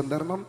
നിബന്ധനം